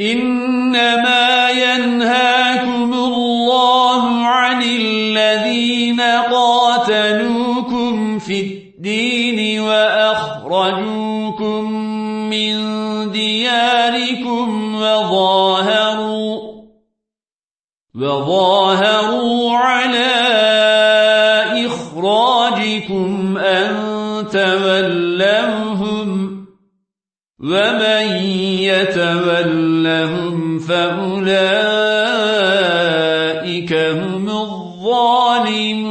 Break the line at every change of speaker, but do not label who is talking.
إنما ينهاكم الله عن الذين قاتلوكم في الدين وأخرجوكم من دياركم وظاهروا وظاهروا على إخراجكم أن تولوهم ومن يتولهم فأولئك هم الظالمون